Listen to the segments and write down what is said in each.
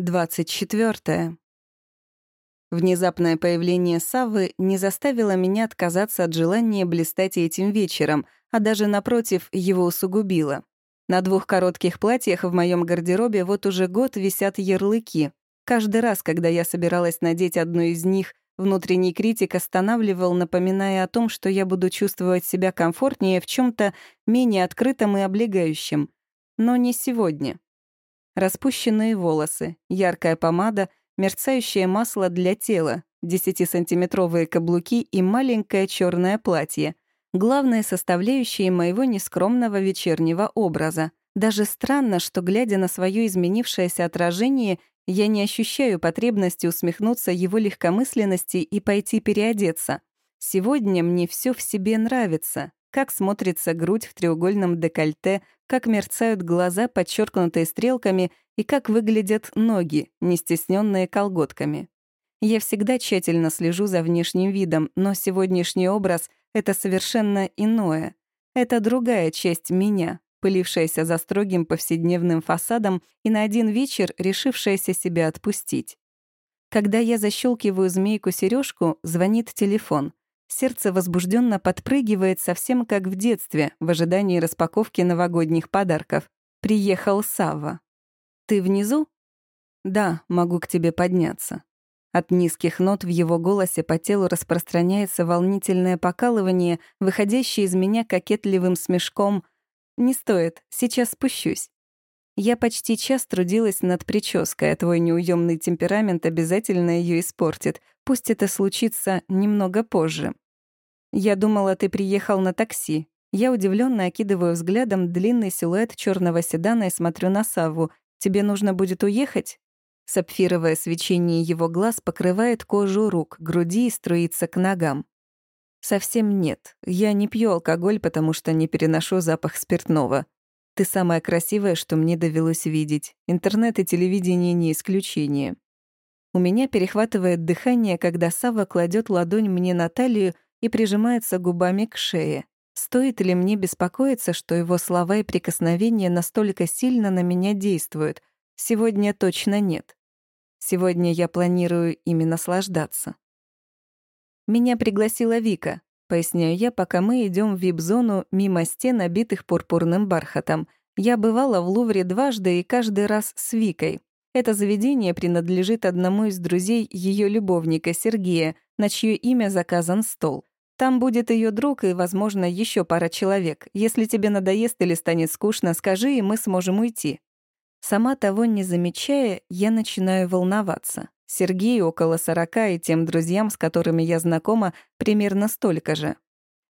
24. Внезапное появление Саввы не заставило меня отказаться от желания блистать этим вечером, а даже, напротив, его усугубило. На двух коротких платьях в моем гардеробе вот уже год висят ярлыки. Каждый раз, когда я собиралась надеть одну из них, внутренний критик останавливал, напоминая о том, что я буду чувствовать себя комфортнее в чем то менее открытом и облегающем. Но не сегодня. Распущенные волосы, яркая помада, мерцающее масло для тела, 10-сантиметровые каблуки и маленькое черное платье. Главные составляющие моего нескромного вечернего образа. Даже странно, что, глядя на свое изменившееся отражение, я не ощущаю потребности усмехнуться его легкомысленности и пойти переодеться. Сегодня мне все в себе нравится, как смотрится грудь в треугольном декольте, как мерцают глаза, подчеркнутые стрелками, и как выглядят ноги, не стесненные колготками. Я всегда тщательно слежу за внешним видом, но сегодняшний образ — это совершенно иное. Это другая часть меня, пылившаяся за строгим повседневным фасадом и на один вечер решившаяся себя отпустить. Когда я защелкиваю змейку сережку, звонит телефон. Сердце возбужденно подпрыгивает совсем как в детстве, в ожидании распаковки новогодних подарков. Приехал Сава. «Ты внизу?» «Да, могу к тебе подняться». От низких нот в его голосе по телу распространяется волнительное покалывание, выходящее из меня кокетливым смешком. «Не стоит, сейчас спущусь». Я почти час трудилась над прической, а твой неуемный темперамент обязательно ее испортит. Пусть это случится немного позже. Я думала, ты приехал на такси. Я удивленно окидываю взглядом длинный силуэт черного седана и смотрю на Саву. Тебе нужно будет уехать? Сапфировое свечение его глаз покрывает кожу рук, груди и струится к ногам. Совсем нет. Я не пью алкоголь, потому что не переношу запах спиртного. Ты самая красивая, что мне довелось видеть. Интернет и телевидение не исключение. У меня перехватывает дыхание, когда Сава кладет ладонь мне на талию и прижимается губами к шее. Стоит ли мне беспокоиться, что его слова и прикосновения настолько сильно на меня действуют? Сегодня точно нет. Сегодня я планирую ими наслаждаться. Меня пригласила Вика, поясняю я, пока мы идем в вип-зону мимо стен, обитых пурпурным бархатом. Я бывала в Лувре дважды и каждый раз с Викой. Это заведение принадлежит одному из друзей ее любовника Сергея, на чье имя заказан стол. Там будет ее друг и, возможно, еще пара человек. Если тебе надоест или станет скучно, скажи, и мы сможем уйти. Сама того не замечая, я начинаю волноваться. Сергей около сорока, и тем друзьям, с которыми я знакома, примерно столько же.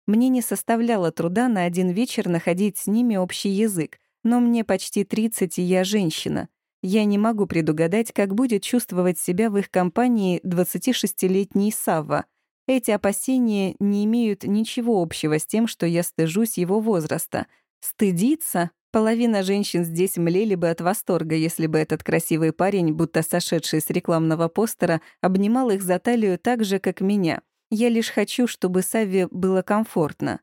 Мне не составляло труда на один вечер находить с ними общий язык, но мне почти 30, и я женщина. Я не могу предугадать, как будет чувствовать себя в их компании 26-летний Савва. Эти опасения не имеют ничего общего с тем, что я стыжусь его возраста. Стыдиться? Половина женщин здесь млели бы от восторга, если бы этот красивый парень, будто сошедший с рекламного постера, обнимал их за талию так же, как меня. Я лишь хочу, чтобы Савве было комфортно.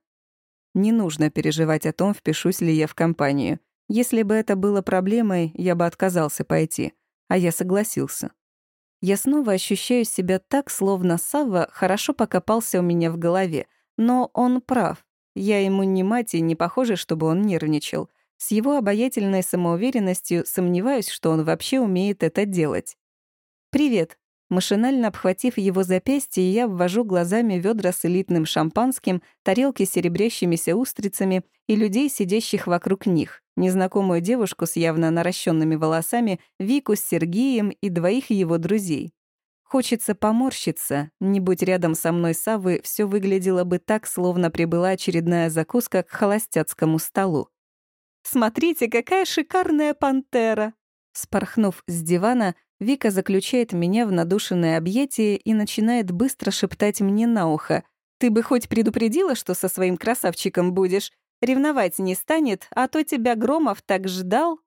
Не нужно переживать о том, впишусь ли я в компанию. Если бы это было проблемой, я бы отказался пойти, а я согласился. Я снова ощущаю себя так, словно Савва хорошо покопался у меня в голове, но он прав. Я ему не мать и не похоже, чтобы он нервничал. С его обаятельной самоуверенностью сомневаюсь, что он вообще умеет это делать. «Привет», Машинально обхватив его запястье, я ввожу глазами ведра с элитным шампанским, тарелки с серебрящимися устрицами и людей, сидящих вокруг них. Незнакомую девушку с явно наращенными волосами, Вику с Сергеем и двоих его друзей. Хочется поморщиться. Не будь рядом со мной Савы, все выглядело бы так, словно прибыла очередная закуска к холостяцкому столу. «Смотрите, какая шикарная пантера!» Спорхнув с дивана, Вика заключает меня в надушенное объятие и начинает быстро шептать мне на ухо. «Ты бы хоть предупредила, что со своим красавчиком будешь? Ревновать не станет, а то тебя Громов так ждал».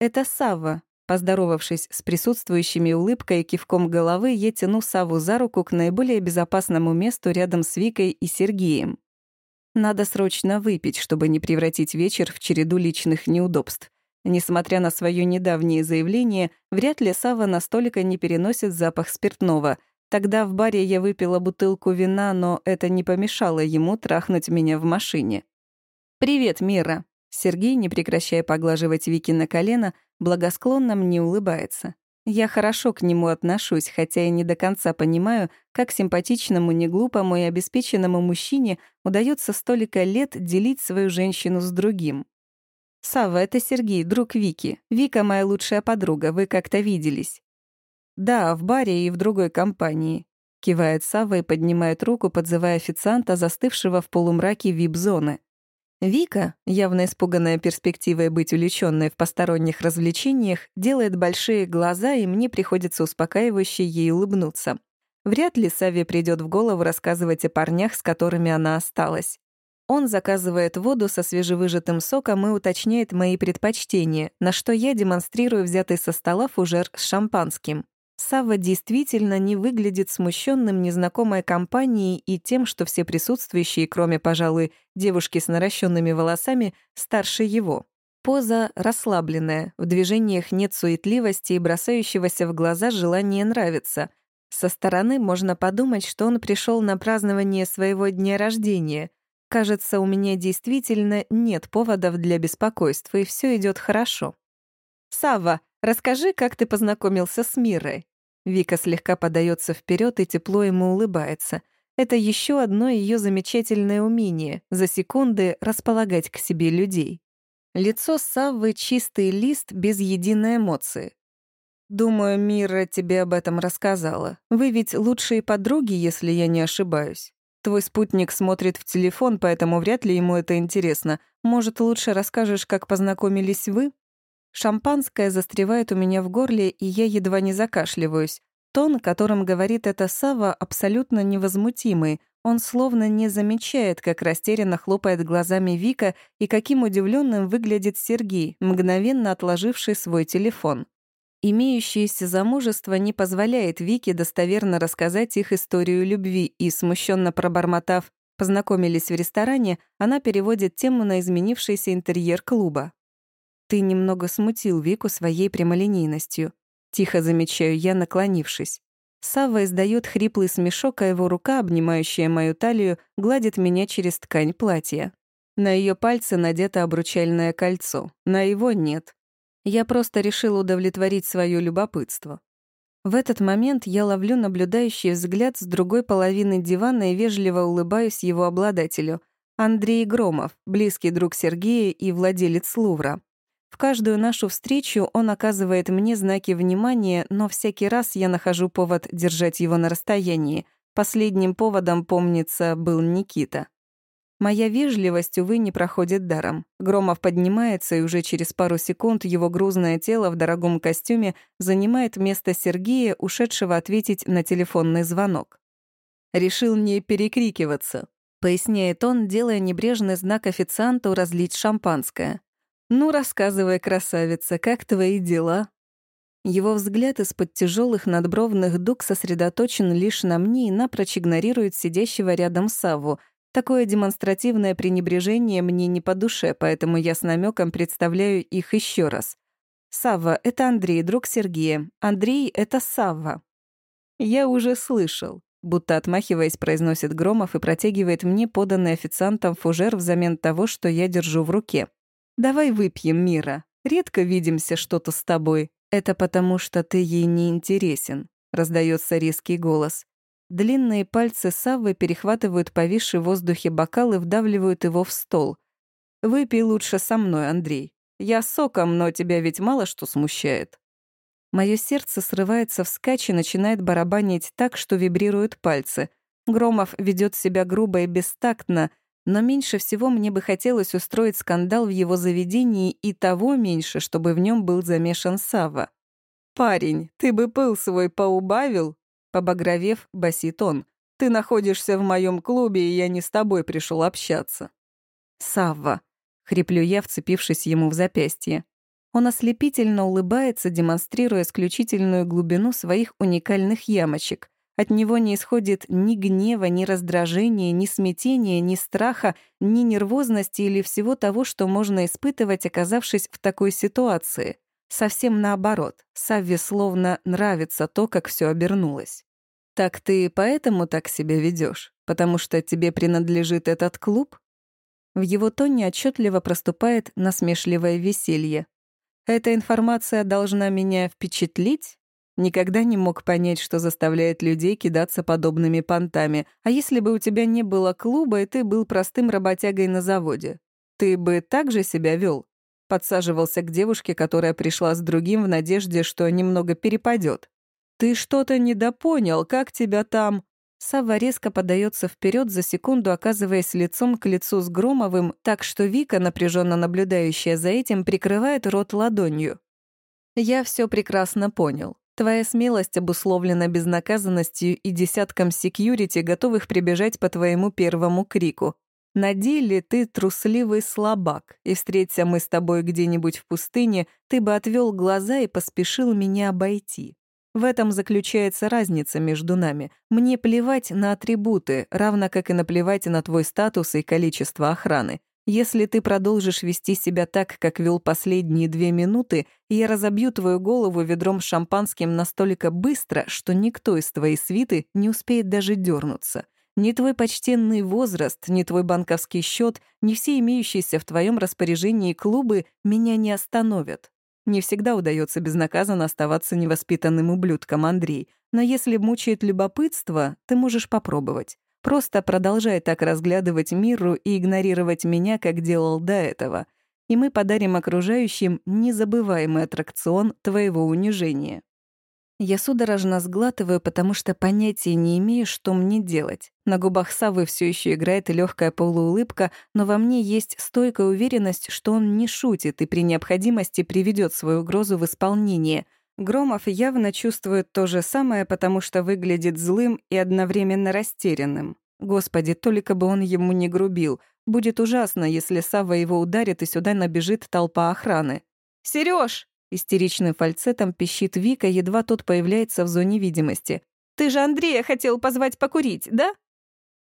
Это Сава. Поздоровавшись с присутствующими улыбкой и кивком головы, я тяну Саву за руку к наиболее безопасному месту рядом с Викой и Сергеем. Надо срочно выпить, чтобы не превратить вечер в череду личных неудобств. Несмотря на свое недавнее заявление, вряд ли Сава настолько не переносит запах спиртного. Тогда в баре я выпила бутылку вина, но это не помешало ему трахнуть меня в машине. «Привет, Мира!» Сергей, не прекращая поглаживать Вики на колено, благосклонно мне улыбается. Я хорошо к нему отношусь, хотя и не до конца понимаю, как симпатичному, неглупому и обеспеченному мужчине удается столько лет делить свою женщину с другим. «Сава, это Сергей, друг Вики. Вика моя лучшая подруга, вы как-то виделись». «Да, в баре и в другой компании», — кивает Сава и поднимает руку, подзывая официанта, застывшего в полумраке вип-зоны. Вика, явно испуганная перспективой быть увлечённой в посторонних развлечениях, делает большие глаза, и мне приходится успокаивающе ей улыбнуться. Вряд ли Саве придёт в голову рассказывать о парнях, с которыми она осталась. Он заказывает воду со свежевыжатым соком и уточняет мои предпочтения, на что я демонстрирую взятый со стола фужер с шампанским. Сава действительно не выглядит смущенным незнакомой компанией и тем, что все присутствующие, кроме, пожалуй, девушки с наращенными волосами, старше его. Поза расслабленная, в движениях нет суетливости и бросающегося в глаза желания нравиться. Со стороны можно подумать, что он пришел на празднование своего дня рождения. Кажется, у меня действительно нет поводов для беспокойства, и все идет хорошо. «Савва, расскажи, как ты познакомился с Мирой?» Вика слегка подается вперед и тепло ему улыбается. Это еще одно ее замечательное умение — за секунды располагать к себе людей. Лицо Саввы — чистый лист без единой эмоции. «Думаю, Мира тебе об этом рассказала. Вы ведь лучшие подруги, если я не ошибаюсь. Твой спутник смотрит в телефон, поэтому вряд ли ему это интересно. Может, лучше расскажешь, как познакомились вы?» Шампанское застревает у меня в горле, и я едва не закашливаюсь. Тон, которым говорит это Сава, абсолютно невозмутимый. Он словно не замечает, как растерянно хлопает глазами Вика и каким удивленным выглядит Сергей, мгновенно отложивший свой телефон. Имеющееся замужество не позволяет Вике достоверно рассказать их историю любви, и, смущенно пробормотав «познакомились в ресторане», она переводит тему на изменившийся интерьер клуба. «Ты немного смутил Вику своей прямолинейностью», — тихо замечаю я, наклонившись. Савва издает хриплый смешок, а его рука, обнимающая мою талию, гладит меня через ткань платья. На ее пальце надето обручальное кольцо, на его нет. Я просто решил удовлетворить свое любопытство. В этот момент я ловлю наблюдающий взгляд с другой половины дивана и вежливо улыбаюсь его обладателю. Андрей Громов, близкий друг Сергея и владелец Лувра. В каждую нашу встречу он оказывает мне знаки внимания, но всякий раз я нахожу повод держать его на расстоянии. Последним поводом, помнится, был Никита. Моя вежливость, увы, не проходит даром. Громов поднимается, и уже через пару секунд его грузное тело в дорогом костюме занимает место Сергея, ушедшего ответить на телефонный звонок. «Решил не перекрикиваться», — поясняет он, делая небрежный знак официанту разлить шампанское. «Ну, рассказывай, красавица, как твои дела?» Его взгляд из-под тяжелых надбровных дуг сосредоточен лишь на мне и напрочь игнорирует сидящего рядом Саву. Такое демонстративное пренебрежение мне не по душе, поэтому я с намеком представляю их еще раз. Савва — это Андрей, друг Сергея. Андрей — это Савва. Я уже слышал. Будто отмахиваясь, произносит Громов и протягивает мне поданный официантом фужер взамен того, что я держу в руке. «Давай выпьем, Мира. Редко видимся что-то с тобой. Это потому, что ты ей не интересен», — раздается резкий голос. Длинные пальцы Саввы перехватывают повисший в воздухе бокал и вдавливают его в стол. «Выпей лучше со мной, Андрей. Я соком, но тебя ведь мало что смущает». Мое сердце срывается вскачь и начинает барабанить так, что вибрируют пальцы. Громов ведет себя грубо и бестактно, но меньше всего мне бы хотелось устроить скандал в его заведении и того меньше, чтобы в нем был замешан Сава. «Парень, ты бы пыл свой поубавил?» Побагровев, басит он. «Ты находишься в моем клубе, и я не с тобой пришел общаться». «Савва», — хриплю я, вцепившись ему в запястье. Он ослепительно улыбается, демонстрируя исключительную глубину своих уникальных ямочек, От него не исходит ни гнева, ни раздражения, ни смятения, ни страха, ни нервозности или всего того, что можно испытывать, оказавшись в такой ситуации. Совсем наоборот, Савве словно нравится то, как все обернулось. «Так ты поэтому так себя ведешь? Потому что тебе принадлежит этот клуб?» В его тоне отчетливо проступает насмешливое веселье. «Эта информация должна меня впечатлить?» Никогда не мог понять, что заставляет людей кидаться подобными понтами. А если бы у тебя не было клуба, и ты был простым работягой на заводе? Ты бы так же себя вел? Подсаживался к девушке, которая пришла с другим в надежде, что немного перепадет. «Ты что-то недопонял, как тебя там...» Сава резко подается вперед за секунду, оказываясь лицом к лицу с Громовым, так что Вика, напряженно наблюдающая за этим, прикрывает рот ладонью. «Я все прекрасно понял. Твоя смелость обусловлена безнаказанностью и десятком секьюрити, готовых прибежать по твоему первому крику. На деле ты трусливый слабак, и встреться мы с тобой где-нибудь в пустыне, ты бы отвел глаза и поспешил меня обойти. В этом заключается разница между нами. Мне плевать на атрибуты, равно как и наплевать на твой статус и количество охраны. Если ты продолжишь вести себя так, как вел последние две минуты, я разобью твою голову ведром шампанским настолько быстро, что никто из твоей свиты не успеет даже дернуться. Ни твой почтенный возраст, ни твой банковский счет, ни все имеющиеся в твоем распоряжении клубы меня не остановят. Не всегда удается безнаказанно оставаться невоспитанным ублюдком, Андрей, но если мучает любопытство, ты можешь попробовать. Просто продолжай так разглядывать миру и игнорировать меня, как делал до этого, и мы подарим окружающим незабываемый аттракцион твоего унижения. Я судорожно сглатываю, потому что понятия не имею, что мне делать. На губах Савы все еще играет легкая полуулыбка, но во мне есть стойкая уверенность, что он не шутит и при необходимости приведет свою угрозу в исполнение — Громов явно чувствует то же самое, потому что выглядит злым и одновременно растерянным. Господи, только бы он ему не грубил. Будет ужасно, если Сава его ударит, и сюда набежит толпа охраны. «Серёж!» — истеричным фальцетом пищит Вика, едва тот появляется в зоне видимости. «Ты же Андрея хотел позвать покурить, да?»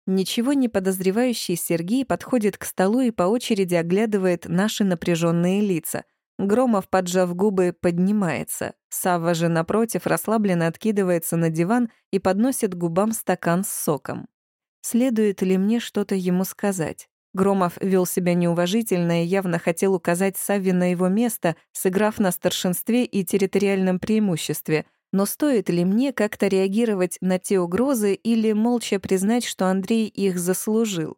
Ничего не подозревающий Сергей подходит к столу и по очереди оглядывает наши напряженные лица. Громов, поджав губы, поднимается. Савва же, напротив, расслабленно откидывается на диван и подносит губам стакан с соком. Следует ли мне что-то ему сказать? Громов вел себя неуважительно и явно хотел указать Савве на его место, сыграв на старшинстве и территориальном преимуществе. Но стоит ли мне как-то реагировать на те угрозы или молча признать, что Андрей их заслужил?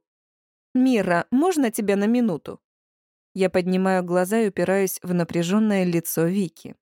«Мира, можно тебя на минуту?» Я поднимаю глаза и упираюсь в напряженное лицо Вики.